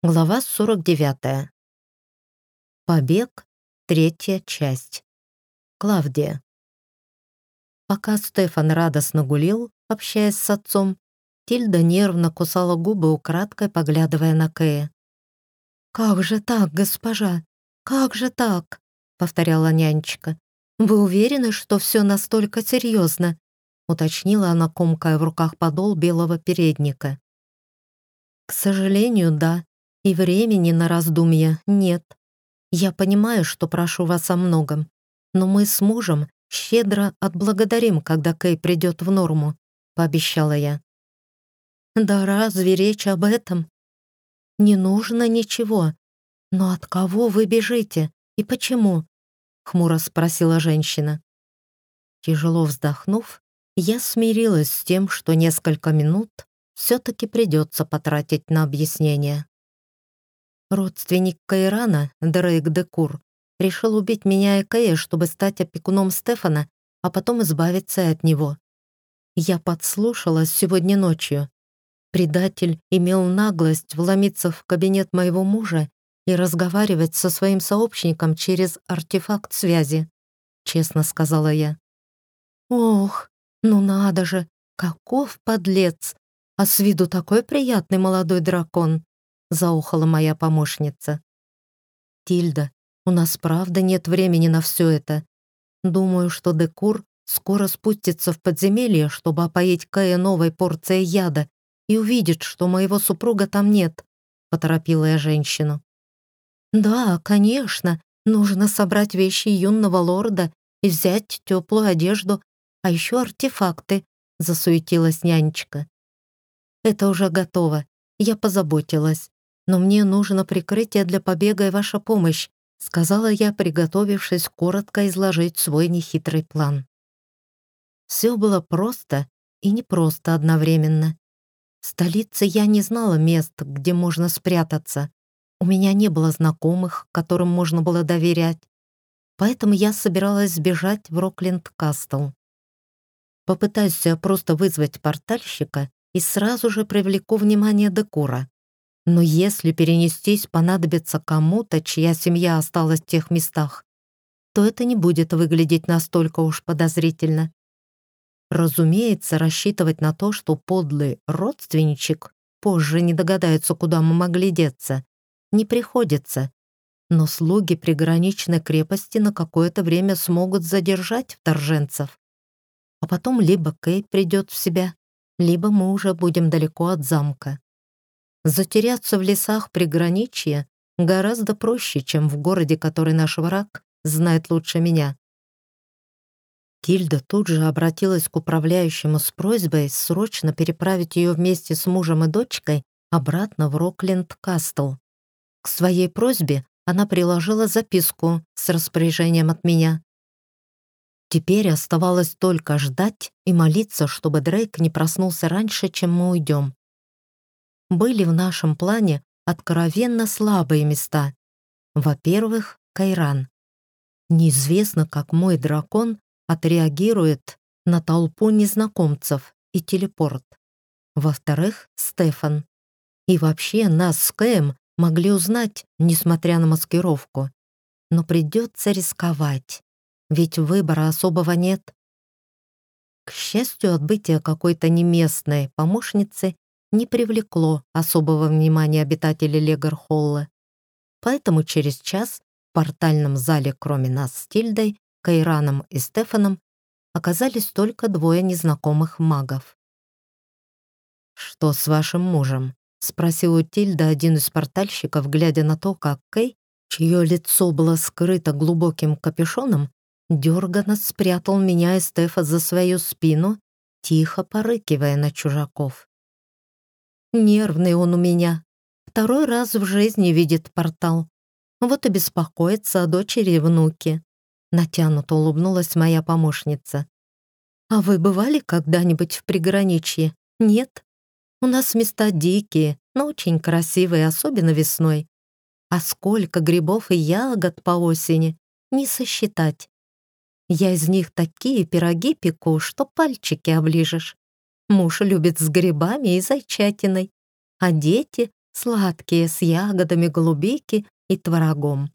Глава 49. Побег. Третья часть. Клавдия. Пока Стефан радостно гулил, общаясь с отцом, Тильда нервно кусала губы, украдкой поглядывая на Кэя. «Как же так, госпожа? Как же так?» — повторяла нянечка. «Вы уверены, что все настолько серьезно?» — уточнила она, комкая в руках подол белого передника. «К сожалению, да», и времени на раздумья нет. Я понимаю, что прошу вас о многом, но мы с мужем щедро отблагодарим, когда Кэй придет в норму», — пообещала я. «Да разве речь об этом? Не нужно ничего. Но от кого вы бежите и почему?» — хмуро спросила женщина. Тяжело вздохнув, я смирилась с тем, что несколько минут все-таки придется потратить на объяснение. Родственник Кайрана, Дрейк Декур, решил убить меня и Кэя, чтобы стать опекуном Стефана, а потом избавиться от него. Я подслушала сегодня ночью. Предатель имел наглость вломиться в кабинет моего мужа и разговаривать со своим сообщником через артефакт связи, честно сказала я. Ох, ну надо же, каков подлец! А с виду такой приятный молодой дракон. — заухала моя помощница. «Тильда, у нас правда нет времени на все это. Думаю, что Декур скоро спустится в подземелье, чтобы опоить Кая новой порцией яда и увидит, что моего супруга там нет», — поторопила я женщину. «Да, конечно, нужно собрать вещи юного лорда и взять теплую одежду, а еще артефакты», — засуетилась нянечка. «Это уже готово, я позаботилась но мне нужно прикрытие для побега и ваша помощь», сказала я, приготовившись коротко изложить свой нехитрый план. Все было просто и непросто одновременно. В столице я не знала мест, где можно спрятаться. У меня не было знакомых, которым можно было доверять. Поэтому я собиралась сбежать в Рокленд-Кастл. Попытаюсь просто вызвать портальщика и сразу же привлеку внимание Декура. Но если перенестись понадобится кому-то, чья семья осталась в тех местах, то это не будет выглядеть настолько уж подозрительно. Разумеется, рассчитывать на то, что подлый родственничек позже не догадается, куда мы могли деться, не приходится. Но слуги приграничной крепости на какое-то время смогут задержать вторженцев. А потом либо Кей придет в себя, либо мы уже будем далеко от замка. Затеряться в лесах приграничья гораздо проще, чем в городе, который наш враг знает лучше меня. Тильда тут же обратилась к управляющему с просьбой срочно переправить ее вместе с мужем и дочкой обратно в Рокленд-Кастл. К своей просьбе она приложила записку с распоряжением от меня. Теперь оставалось только ждать и молиться, чтобы Дрейк не проснулся раньше, чем мы уйдем были в нашем плане откровенно слабые места. Во-первых, Кайран. Неизвестно, как мой дракон отреагирует на толпу незнакомцев и телепорт. Во-вторых, Стефан. И вообще нас с Кэем могли узнать, несмотря на маскировку. Но придется рисковать, ведь выбора особого нет. К счастью, отбытие какой-то неместной помощницы не привлекло особого внимания обитателей Легархолла. Поэтому через час в портальном зале, кроме нас с Тильдой, Кайраном и Стефаном, оказались только двое незнакомых магов. «Что с вашим мужем?» — спросила Тильда один из портальщиков, глядя на то, как Кей, чье лицо было скрыто глубоким капюшоном, дерганно спрятал меня и Стефа за свою спину, тихо порыкивая на чужаков. Нервный он у меня. Второй раз в жизни видит портал. Вот и беспокоится о дочери и внуке. Натянуто улыбнулась моя помощница. «А вы бывали когда-нибудь в приграничье? Нет? У нас места дикие, но очень красивые, особенно весной. А сколько грибов и ягод по осени, не сосчитать. Я из них такие пироги пеку, что пальчики оближешь. Муж любит с грибами и зайчатиной, а дети — Сладкие, с ягодами голубики и творогом.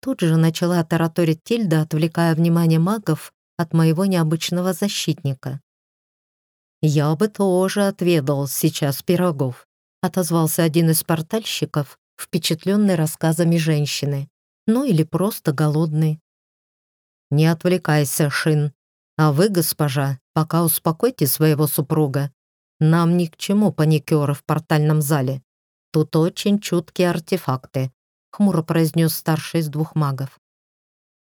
Тут же начала тараторить Тильда, отвлекая внимание магов от моего необычного защитника. «Я бы тоже отведал сейчас пирогов», отозвался один из портальщиков, впечатленный рассказами женщины. Ну или просто голодный. «Не отвлекайся, Шин. А вы, госпожа, пока успокойте своего супруга. Нам ни к чему паникеры в портальном зале. Тут очень чуткие артефакты», — хмуро произнес старший из двух магов.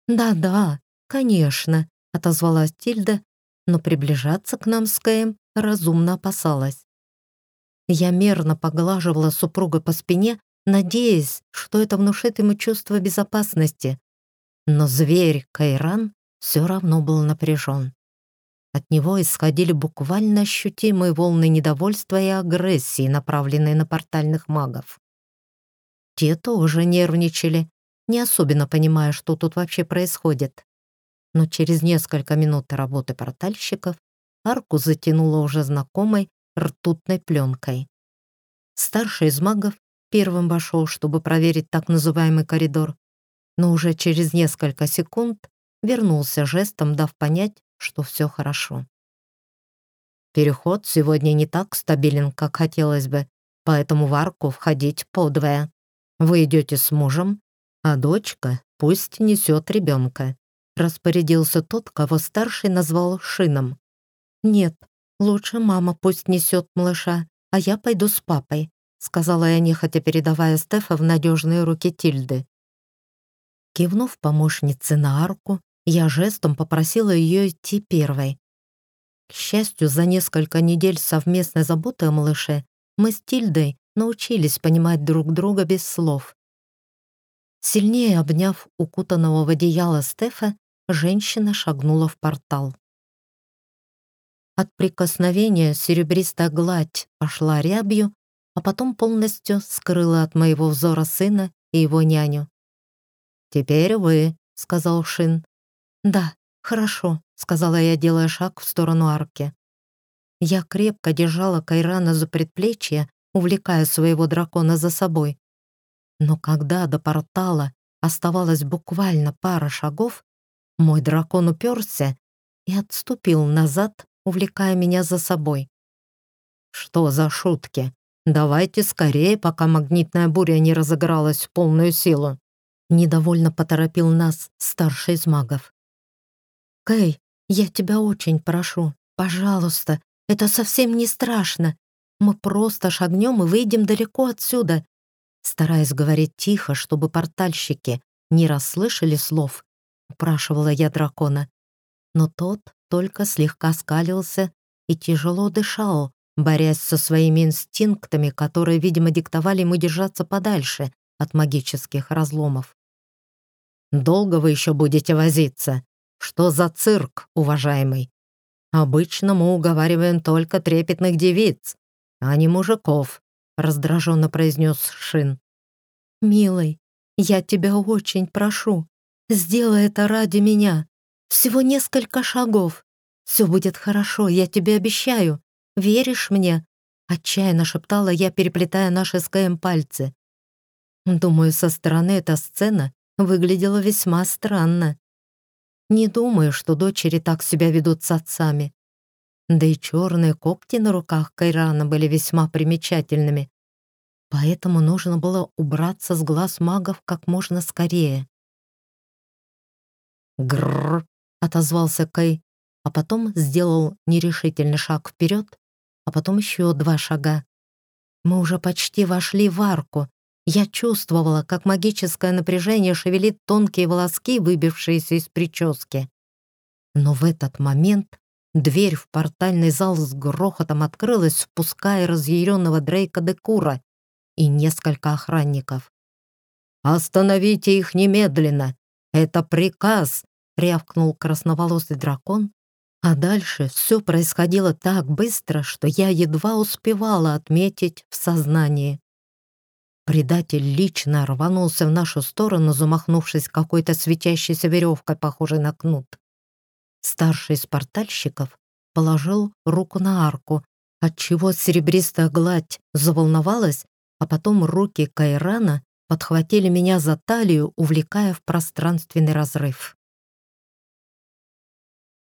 «Да-да, конечно», — отозвалась Тильда, но приближаться к нам с Кэем разумно опасалась. Я мерно поглаживала супруга по спине, надеясь, что это внушит ему чувство безопасности. Но зверь Кайран все равно был напряжен. От него исходили буквально ощутимые волны недовольства и агрессии, направленные на портальных магов. Те тоже нервничали, не особенно понимая, что тут вообще происходит. Но через несколько минут работы портальщиков арку затянуло уже знакомой ртутной пленкой. Старший из магов первым вошел, чтобы проверить так называемый коридор, но уже через несколько секунд вернулся жестом, дав понять, что все хорошо. Переход сегодня не так стабилен, как хотелось бы, поэтому в арку входить подвое. Вы идете с мужем, а дочка пусть несет ребенка. Распорядился тот, кого старший назвал Шином. «Нет, лучше мама пусть несет малыша, а я пойду с папой», сказала я нехотя, передавая Стефа в надежные руки Тильды. Кивнув помощнице на арку, я жестом попросила ее идти первой. К счастью, за несколько недель совместной заботы о малыше мы с Тильдой научились понимать друг друга без слов. Сильнее обняв укутанного в одеяло Стефа, женщина шагнула в портал. От прикосновения серебристая гладь пошла рябью, а потом полностью скрыла от моего взора сына и его няню. «Теперь вы», — сказал Шин. «Да, хорошо», — сказала я, делая шаг в сторону арки. Я крепко держала Кайрана за предплечье, увлекая своего дракона за собой. Но когда до портала оставалось буквально пара шагов, мой дракон уперся и отступил назад, увлекая меня за собой. «Что за шутки? Давайте скорее, пока магнитная буря не разыгралась в полную силу!» Недовольно поторопил нас старший из магов. «Кэй, я тебя очень прошу, пожалуйста, это совсем не страшно. Мы просто шагнем и выйдем далеко отсюда». Стараясь говорить тихо, чтобы портальщики не расслышали слов, упрашивала я дракона. Но тот только слегка скалился и тяжело дышал, борясь со своими инстинктами, которые, видимо, диктовали ему держаться подальше от магических разломов. «Долго вы еще будете возиться? Что за цирк, уважаемый? Обычно мы уговариваем только трепетных девиц, а не мужиков», раздраженно произнес Шин. «Милый, я тебя очень прошу, сделай это ради меня. Всего несколько шагов. Все будет хорошо, я тебе обещаю. Веришь мне?» Отчаянно шептала я, переплетая наши с Кэем пальцы. Думаю, со стороны эта сцена выглядела весьма странно. Не думаю, что дочери так себя ведут с отцами. Да и черные когти на руках Кайрана были весьма примечательными. Поэтому нужно было убраться с глаз магов как можно скорее. Грррр, отозвался Кай, а потом сделал нерешительный шаг вперед, а потом еще два шага. Мы уже почти вошли в арку. Я чувствовала, как магическое напряжение шевелит тонкие волоски, выбившиеся из прически. Но в этот момент дверь в портальный зал с грохотом открылась, впуская разъяренного Дрейка Декура и несколько охранников. «Остановите их немедленно! Это приказ!» рявкнул красноволосый дракон, а дальше все происходило так быстро, что я едва успевала отметить в сознании. Предатель лично рванулся в нашу сторону, замахнувшись какой-то светящейся веревкой, похожей на кнут. Старший из портальщиков положил руку на арку, отчего серебристая гладь заволновалась а потом руки Кайрана подхватили меня за талию, увлекая в пространственный разрыв.